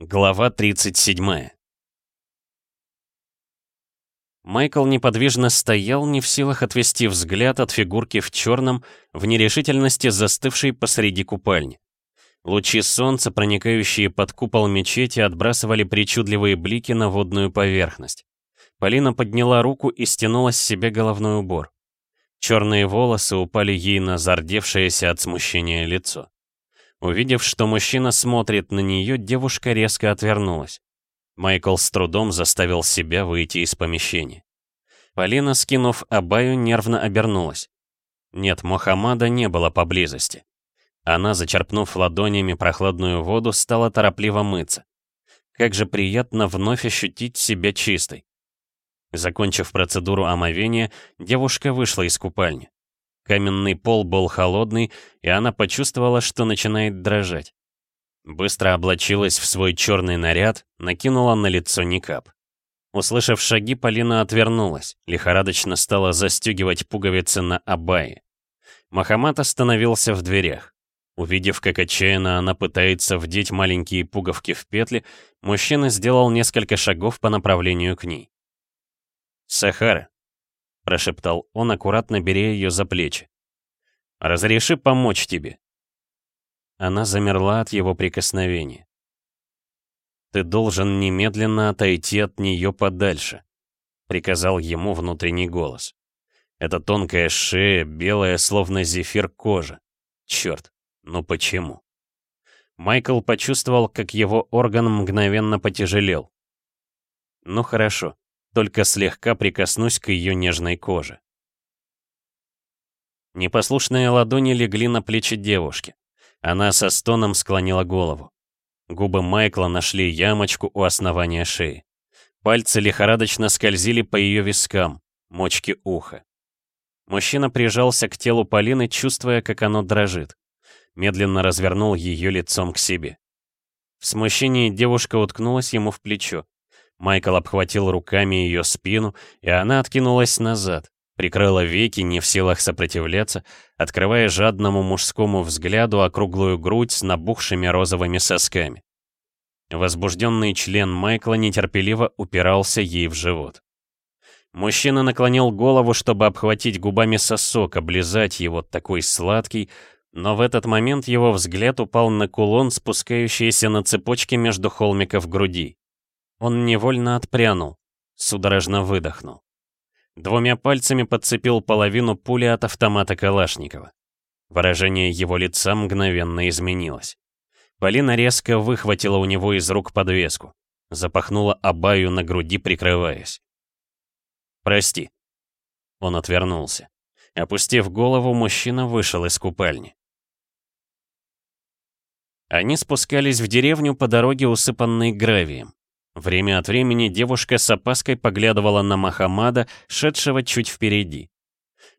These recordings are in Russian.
Глава 37 Майкл неподвижно стоял, не в силах отвести взгляд от фигурки в черном, в нерешительности застывшей посреди купальни. Лучи солнца, проникающие под купол мечети, отбрасывали причудливые блики на водную поверхность. Полина подняла руку и стянула с себя головной убор. Черные волосы упали ей на зардевшееся от смущения лицо. Увидев, что мужчина смотрит на нее, девушка резко отвернулась. Майкл с трудом заставил себя выйти из помещения. Полина, скинув абаю, нервно обернулась. Нет, Мухаммада не было поблизости. Она, зачерпнув ладонями прохладную воду, стала торопливо мыться. Как же приятно вновь ощутить себя чистой. Закончив процедуру омовения, девушка вышла из купальни. Каменный пол был холодный, и она почувствовала, что начинает дрожать. Быстро облачилась в свой черный наряд, накинула на лицо никап. Услышав шаги, Полина отвернулась, лихорадочно стала застегивать пуговицы на абае. Махамад остановился в дверях. Увидев, как отчаянно она пытается вдеть маленькие пуговки в петли, мужчина сделал несколько шагов по направлению к ней. «Сахара», — прошептал он, аккуратно беря ее за плечи. «Разреши помочь тебе». Она замерла от его прикосновения. «Ты должен немедленно отойти от нее подальше», — приказал ему внутренний голос. «Это тонкая шея, белая, словно зефир кожа. Черт, ну почему?» Майкл почувствовал, как его орган мгновенно потяжелел. «Ну хорошо, только слегка прикоснусь к ее нежной коже. Непослушные ладони легли на плечи девушки. Она со стоном склонила голову. Губы Майкла нашли ямочку у основания шеи. Пальцы лихорадочно скользили по ее вискам, мочке уха. Мужчина прижался к телу Полины, чувствуя, как оно дрожит. Медленно развернул ее лицом к себе. В смущении девушка уткнулась ему в плечо. Майкл обхватил руками ее спину, и она откинулась назад, прикрыла веки, не в силах сопротивляться, открывая жадному мужскому взгляду округлую грудь с набухшими розовыми сосками. Возбужденный член Майкла нетерпеливо упирался ей в живот. Мужчина наклонил голову, чтобы обхватить губами сосок, облизать его такой сладкий, но в этот момент его взгляд упал на кулон, спускающийся на цепочке между холмиков груди. Он невольно отпрянул, судорожно выдохнул. Двумя пальцами подцепил половину пули от автомата Калашникова. Выражение его лица мгновенно изменилось. Полина резко выхватила у него из рук подвеску. Запахнула абаю на груди, прикрываясь. «Прости». Он отвернулся. Опустив голову, мужчина вышел из купальни. Они спускались в деревню по дороге, усыпанной гравием. Время от времени девушка с опаской поглядывала на Махамада, шедшего чуть впереди.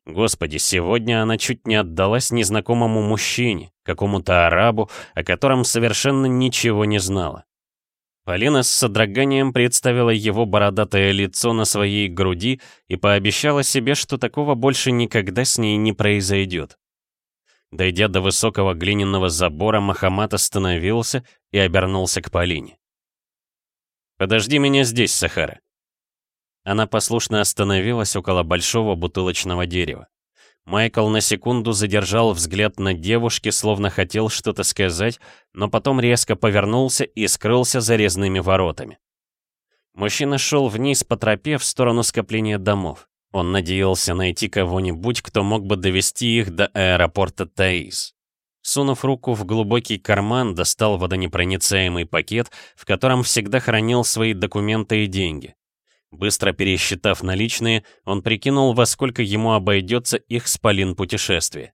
Господи, сегодня она чуть не отдалась незнакомому мужчине, какому-то арабу, о котором совершенно ничего не знала. Полина с содроганием представила его бородатое лицо на своей груди и пообещала себе, что такого больше никогда с ней не произойдет. Дойдя до высокого глиняного забора, Махамад остановился и обернулся к Полине. «Подожди меня здесь, Сахара». Она послушно остановилась около большого бутылочного дерева. Майкл на секунду задержал взгляд на девушке, словно хотел что-то сказать, но потом резко повернулся и скрылся за резными воротами. Мужчина шел вниз по тропе в сторону скопления домов. Он надеялся найти кого-нибудь, кто мог бы довести их до аэропорта Таис. Сунув руку в глубокий карман, достал водонепроницаемый пакет, в котором всегда хранил свои документы и деньги. Быстро пересчитав наличные, он прикинул, во сколько ему обойдется их спалин путешествие.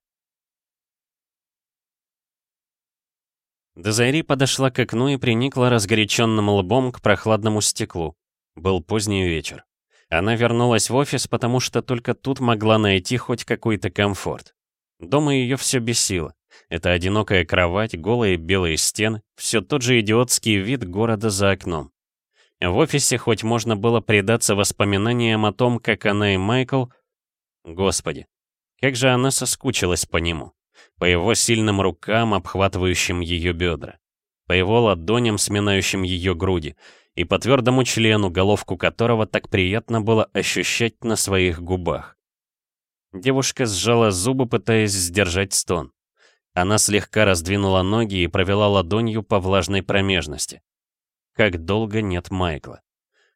Дезайри подошла к окну и приникла разгоряченным лбом к прохладному стеклу. Был поздний вечер. Она вернулась в офис, потому что только тут могла найти хоть какой-то комфорт. Дома ее все бесило. Это одинокая кровать, голые белые стены, все тот же идиотский вид города за окном. В офисе хоть можно было предаться воспоминаниям о том, как она и Майкл... Господи, как же она соскучилась по нему, по его сильным рукам, обхватывающим ее бедра. по его ладоням, сминающим ее груди, и по твердому члену, головку которого так приятно было ощущать на своих губах. Девушка сжала зубы, пытаясь сдержать стон. Она слегка раздвинула ноги и провела ладонью по влажной промежности. Как долго нет Майкла.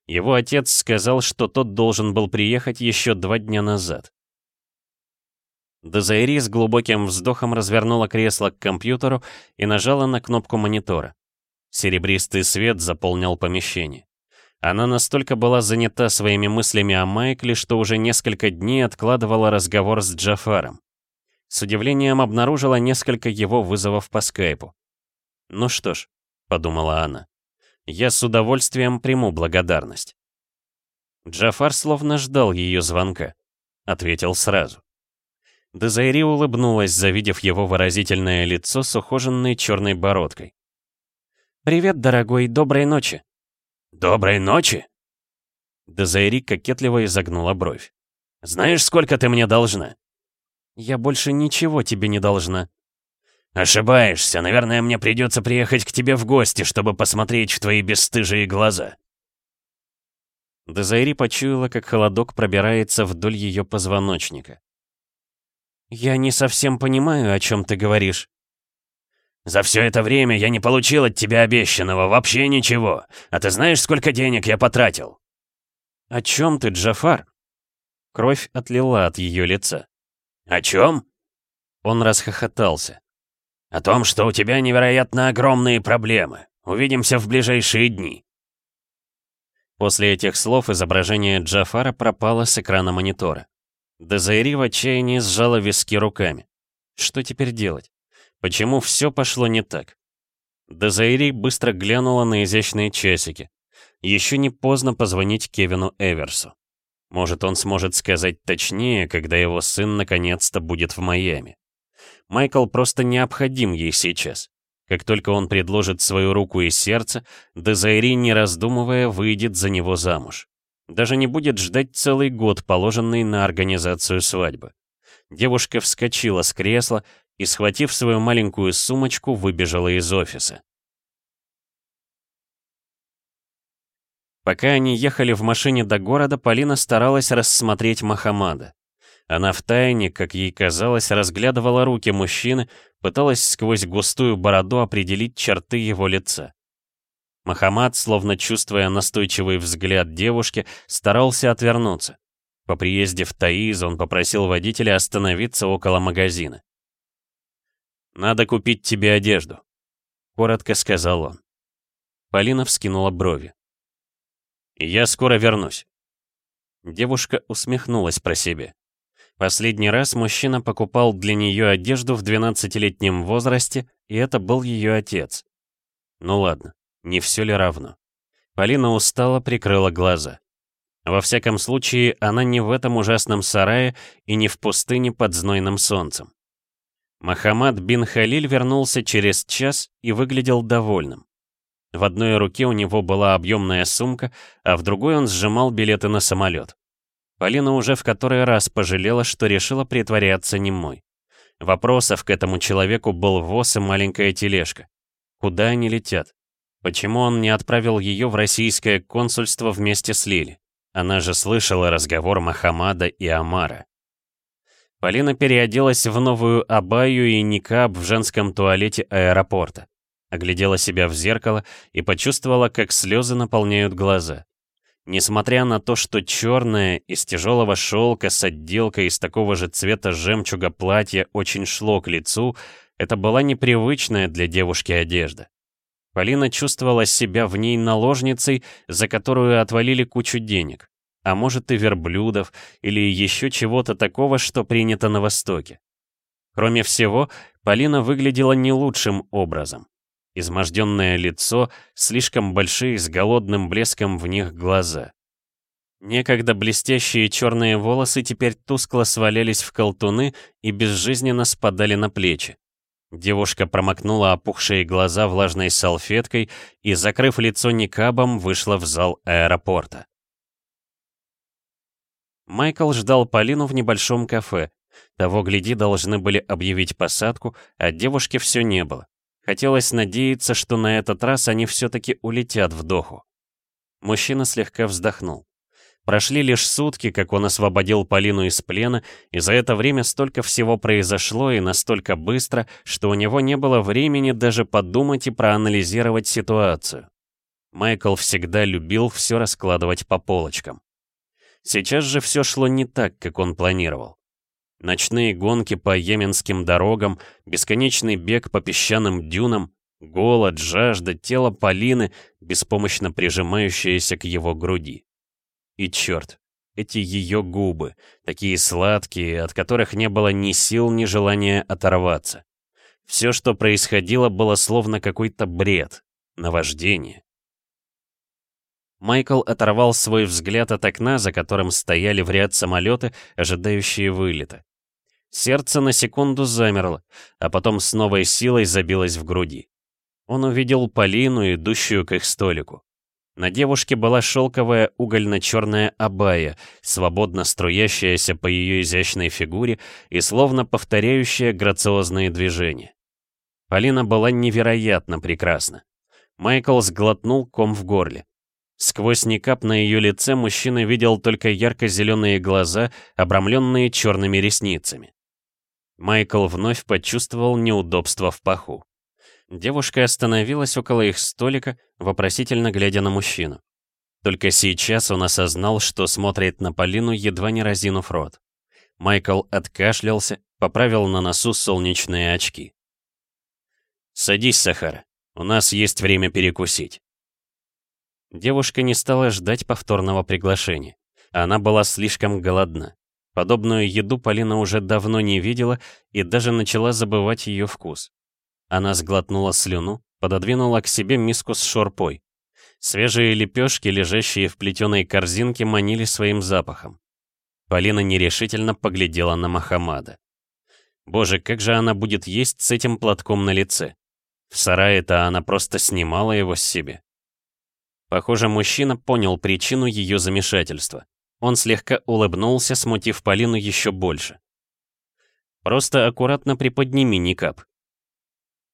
Его отец сказал, что тот должен был приехать еще два дня назад. Дезайри с глубоким вздохом развернула кресло к компьютеру и нажала на кнопку монитора. Серебристый свет заполнял помещение. Она настолько была занята своими мыслями о Майкле, что уже несколько дней откладывала разговор с Джафаром. С удивлением обнаружила несколько его вызовов по скайпу. «Ну что ж», — подумала она, — «я с удовольствием приму благодарность». Джафар словно ждал ее звонка. Ответил сразу. Дезайри улыбнулась, завидев его выразительное лицо с ухоженной черной бородкой. «Привет, дорогой, доброй ночи!» «Доброй ночи!» Дезайри кокетливо изогнула бровь. «Знаешь, сколько ты мне должна?» «Я больше ничего тебе не должна». «Ошибаешься. Наверное, мне придется приехать к тебе в гости, чтобы посмотреть в твои бесстыжие глаза». Дезайри почуяла, как холодок пробирается вдоль ее позвоночника. «Я не совсем понимаю, о чем ты говоришь». «За все это время я не получил от тебя обещанного вообще ничего. А ты знаешь, сколько денег я потратил?» «О чем ты, Джафар?» Кровь отлила от ее лица. «О чем?» Он расхохотался. «О том, что у тебя невероятно огромные проблемы. Увидимся в ближайшие дни». После этих слов изображение Джафара пропало с экрана монитора. Дезайри в отчаянии сжала виски руками. Что теперь делать? Почему все пошло не так? Дезайри быстро глянула на изящные часики. Еще не поздно позвонить Кевину Эверсу. Может, он сможет сказать точнее, когда его сын наконец-то будет в Майами. Майкл просто необходим ей сейчас. Как только он предложит свою руку и сердце, Дезайри, не раздумывая, выйдет за него замуж. Даже не будет ждать целый год, положенный на организацию свадьбы. Девушка вскочила с кресла и, схватив свою маленькую сумочку, выбежала из офиса. Пока они ехали в машине до города, Полина старалась рассмотреть Махамада. Она втайне, как ей казалось, разглядывала руки мужчины, пыталась сквозь густую бороду определить черты его лица. Махамад, словно чувствуя настойчивый взгляд девушки, старался отвернуться. По приезде в Таиз он попросил водителя остановиться около магазина. «Надо купить тебе одежду», — коротко сказал он. Полина вскинула брови. «Я скоро вернусь». Девушка усмехнулась про себя. Последний раз мужчина покупал для нее одежду в 12-летнем возрасте, и это был ее отец. Ну ладно, не все ли равно? Полина устало прикрыла глаза. Во всяком случае, она не в этом ужасном сарае и не в пустыне под знойным солнцем. Махамад бин Халиль вернулся через час и выглядел довольным. В одной руке у него была объемная сумка, а в другой он сжимал билеты на самолет. Полина уже в который раз пожалела, что решила притворяться немой. Вопросов к этому человеку был ВОЗ и маленькая тележка. Куда они летят? Почему он не отправил ее в российское консульство вместе с Лили? Она же слышала разговор Махамада и Амара. Полина переоделась в новую абаю и никаб в женском туалете аэропорта. Оглядела себя в зеркало и почувствовала, как слезы наполняют глаза. Несмотря на то, что черное, из тяжелого шелка с отделкой из такого же цвета жемчуга платье очень шло к лицу, это была непривычная для девушки одежда. Полина чувствовала себя в ней наложницей, за которую отвалили кучу денег, а может и верблюдов, или еще чего-то такого, что принято на Востоке. Кроме всего, Полина выглядела не лучшим образом. Изможденное лицо, слишком большие с голодным блеском в них глаза. Некогда блестящие черные волосы теперь тускло свалялись в колтуны и безжизненно спадали на плечи. Девушка промокнула опухшие глаза влажной салфеткой и, закрыв лицо никабом, вышла в зал аэропорта. Майкл ждал Полину в небольшом кафе. Того, гляди, должны были объявить посадку, а девушки все не было. Хотелось надеяться, что на этот раз они все-таки улетят в Доху. Мужчина слегка вздохнул. Прошли лишь сутки, как он освободил Полину из плена, и за это время столько всего произошло и настолько быстро, что у него не было времени даже подумать и проанализировать ситуацию. Майкл всегда любил все раскладывать по полочкам. Сейчас же все шло не так, как он планировал. Ночные гонки по йеменским дорогам, бесконечный бег по песчаным дюнам, голод, жажда, тело Полины, беспомощно прижимающееся к его груди. И черт, эти ее губы, такие сладкие, от которых не было ни сил, ни желания оторваться. Все, что происходило, было словно какой-то бред, наваждение. Майкл оторвал свой взгляд от окна, за которым стояли в ряд самолеты, ожидающие вылета. Сердце на секунду замерло, а потом с новой силой забилось в груди. Он увидел Полину, идущую к их столику. На девушке была шелковая угольно-черная абая, свободно струящаяся по ее изящной фигуре и словно повторяющая грациозные движения. Полина была невероятно прекрасна. Майкл сглотнул ком в горле. Сквозь никап на ее лице мужчина видел только ярко-зеленые глаза, обрамленные черными ресницами. Майкл вновь почувствовал неудобство в паху. Девушка остановилась около их столика, вопросительно глядя на мужчину. Только сейчас он осознал, что смотрит на Полину, едва не разинув рот. Майкл откашлялся, поправил на носу солнечные очки. «Садись, Сахара, у нас есть время перекусить». Девушка не стала ждать повторного приглашения. Она была слишком голодна. Подобную еду Полина уже давно не видела и даже начала забывать ее вкус. Она сглотнула слюну, пододвинула к себе миску с шорпой. Свежие лепешки, лежащие в плетеной корзинке, манили своим запахом. Полина нерешительно поглядела на Махамада. Боже, как же она будет есть с этим платком на лице? В сарае-то она просто снимала его с себе. Похоже, мужчина понял причину ее замешательства. Он слегка улыбнулся, смутив Полину еще больше. «Просто аккуратно приподними никап»,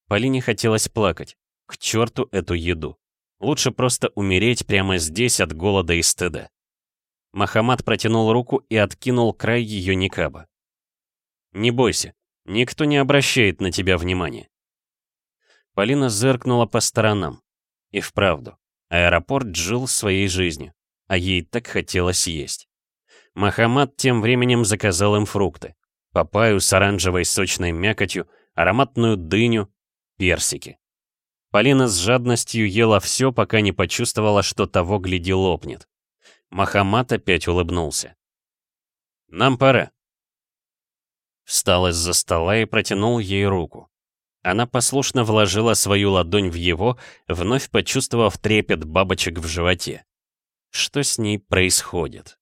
Полине хотелось плакать. К черту эту еду. Лучше просто умереть прямо здесь от голода и стыда. Махамад протянул руку и откинул край ее никаба. «Не бойся, никто не обращает на тебя внимания». Полина зыркнула по сторонам. И вправду, аэропорт жил своей жизнью, а ей так хотелось есть. Махамад тем временем заказал им фрукты. Папаю с оранжевой сочной мякотью, ароматную дыню, персики. Полина с жадностью ела все, пока не почувствовала, что того гляди лопнет. Махамат опять улыбнулся. «Нам пора». Встал из-за стола и протянул ей руку. Она послушно вложила свою ладонь в его, вновь почувствовав трепет бабочек в животе. Что с ней происходит?